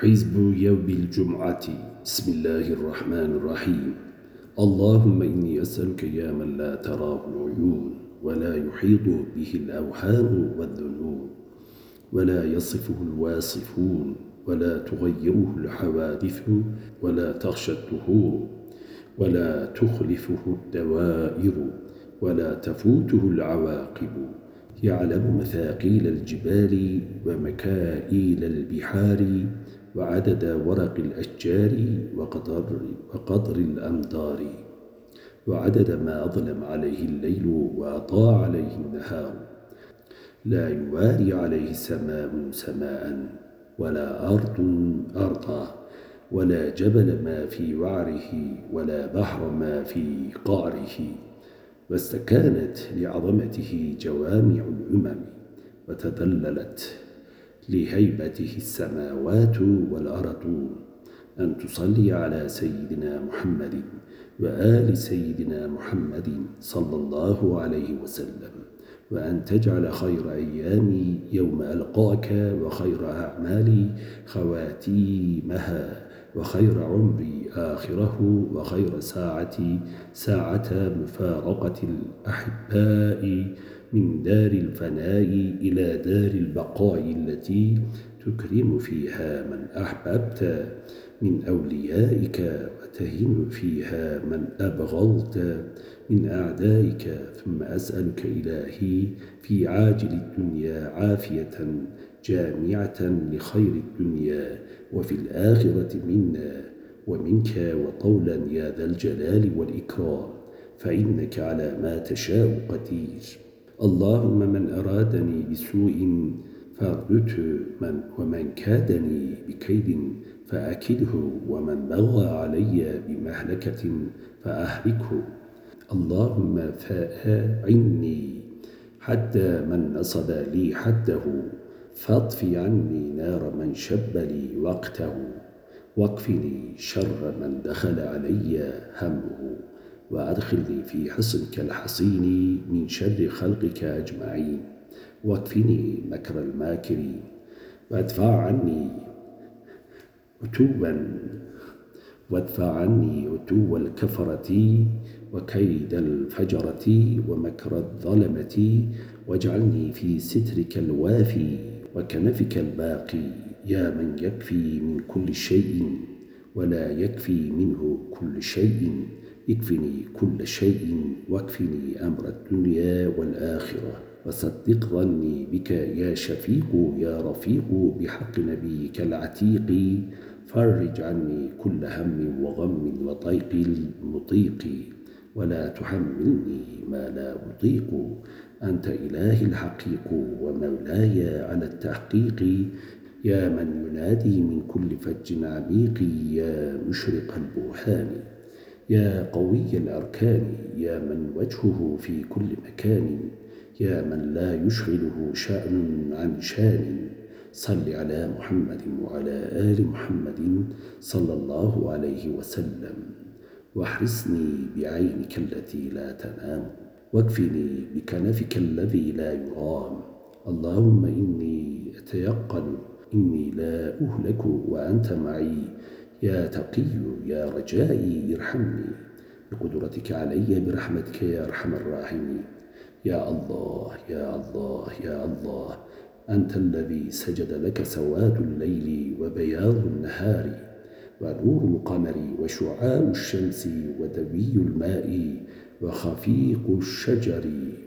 حزب يوم الجمعة. بسم الله الرحمن الرحيم. اللهم إني أسألك يا من لا تراه العيون ولا يحيط به الأوهام والذنوب ولا يصفه الواصفون ولا تغيره الحوادث ولا تخشى الدهور ولا تخلفه الدوائر ولا تفوته العواقب. يعلم مثاقيل الجبال ومكائيل البحار وعدد ورق الأشجار وقطر, وقطر الأمطار. وعدد ما أظلم عليه الليل وأطاع عليه النهار. لا يواري عليه سماء سماء ولا أرض أرضا. ولا جبل ما في وعره ولا بحر ما في قعره. واستكانت لعظمته جوامع الأمم وتدللت لهيبته السماوات والأرض أن تصلي على سيدنا محمد وآل سيدنا محمد صلى الله عليه وسلم وأن تجعل خير أيامي يوم ألقاك وخير أعمالي خواتيمها وخير عمري آخره وخير ساعتي ساعة مفارقة الأحباء. من دار الفناء إلى دار البقاء التي تكرم فيها من أحببت من أوليائك وتهن فيها من أبغضت من أعدائك. ثم أسألك إلهي في عاجل الدنيا عافية جامعة لخير الدنيا وفي الآخرة منا ومنك وطولا يا ذا الجلال والإكرام. فإنك على ما تشاء قدير. اللهم من أرادني بسوء فاردته من ومن كادني بكيد فأكده ومن بغى علي بمهلكة فأهلكه. اللهم فأعني حتى من نصب لي حده فاطفي عني نار من شب لي وقته واكفني شر من دخل علي همه. وأدخلني في حصنك الحصين من شر خلقك أجمعين. واكفني مكر الماكرين وادفع عني أتوبا وادفع عني أتو الكفرة وكيد الفجرة ومكر الظلمة. واجعلني في سترك الوافي وكنفك الباقي. يا من يكفي من كل شيء ولا يكفي منه كل شيء. اكفني كل شيء واكفني أمر الدنيا والآخرة وصدق ظني بك يا شفيق يا رفيق بحق نبيك العتيق. فرج عني كل هم وغم وضيق المطيق ولا تحملني ما لا أطيق. أنت إلهي الحقيق ومولاي على التحقيق. يا من ينادي من كل فج عميق يا مشرق البرهان يا قوي الأركان يا من وجهه في كل مكان يا من لا يشغله شأن عن شان. صل على محمد وعلى آل محمد صلى الله عليه وسلم. واحرسني بعينك التي لا تنام. واكفني بكنفك الذي لا يرام. اللهم إني أتيقن إني لا أهلك وأنت معي. يا تقي يا رجائي ارحمني. بقدرتك علي برحمتك يا أرحم الراحمين. يا الله يا الله يا الله أنت الذي سجد لك سواد الليل وبياض النهار ونور القمر وشعاع الشمس ودوي الماء وخفيق الشجر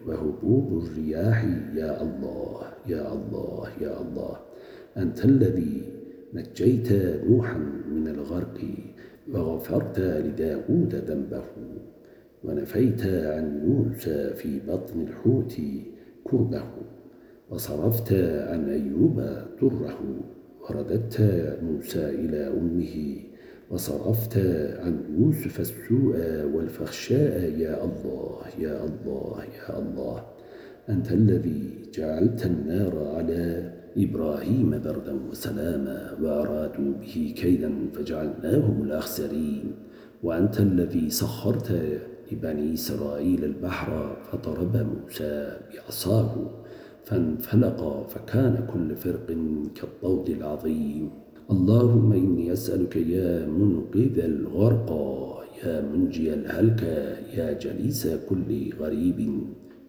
وهبوب الرياح. يا الله يا الله يا الله أنت الذي نجيت نوحا من الغرق وغفرت لداود ذنبه ونفيت عن موسى في بطن الحوت كربه وصرفت عن أيوب ضره ورددت موسى إلى أمه وصرفت عن يوسف السوء والفخشاء يا الله يا الله يا الله أنت الذي جعلت النار على إبراهيم بردا وسلاما وأرادوا به كيدا فجعلناهم الأخسرين. وأنت الذي سخرت لبني إسرائيل البحر فضرب موسى بعصاه فانفلق فكان كل فرق كالطود العظيم. اللهم إني أسألك يا منقذ الغرقى يا منجي الهلكى يا جليس كل غريب.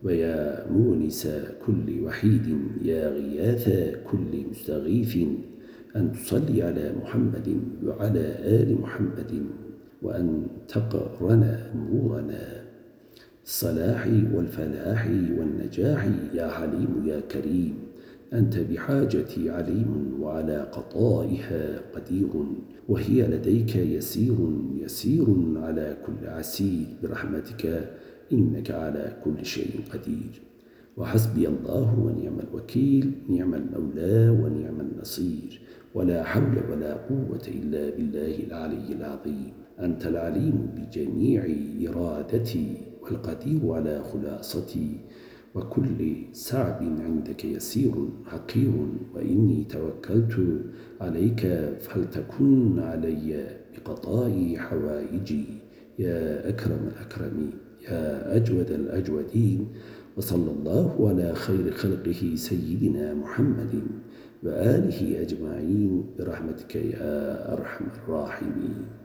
ويا مونس كل وحيد يا غياث كل مستغيث. أن تصلي على محمد وعلى آل محمد وأن تقرن نورنا. الصلاح والفلاح والنجاح يا حليم يا كريم. أنت بحاجتي عليم وعلى قضائها قدير. وهي لديك يسير يسير على كل عسير برحمتك. إنك على كل شيء قدير. وحسبي الله ونعم الوكيل نعم المولى ونعم النصير. ولا حول ولا قوة إلا بالله العلي العظيم. أنت العليم بجميع إرادتي والقدير على خلاصتي. وكل صعب عندك يسير حقير. وإني توكلت عليك فلتكن علي بقضاء حوائجي. يا أكرم الأكرمين. يا أجود الأجودين وصلى الله على خير خلقه سيدنا محمد وآله أجمعين. برحمتك يا أرحم الراحمين.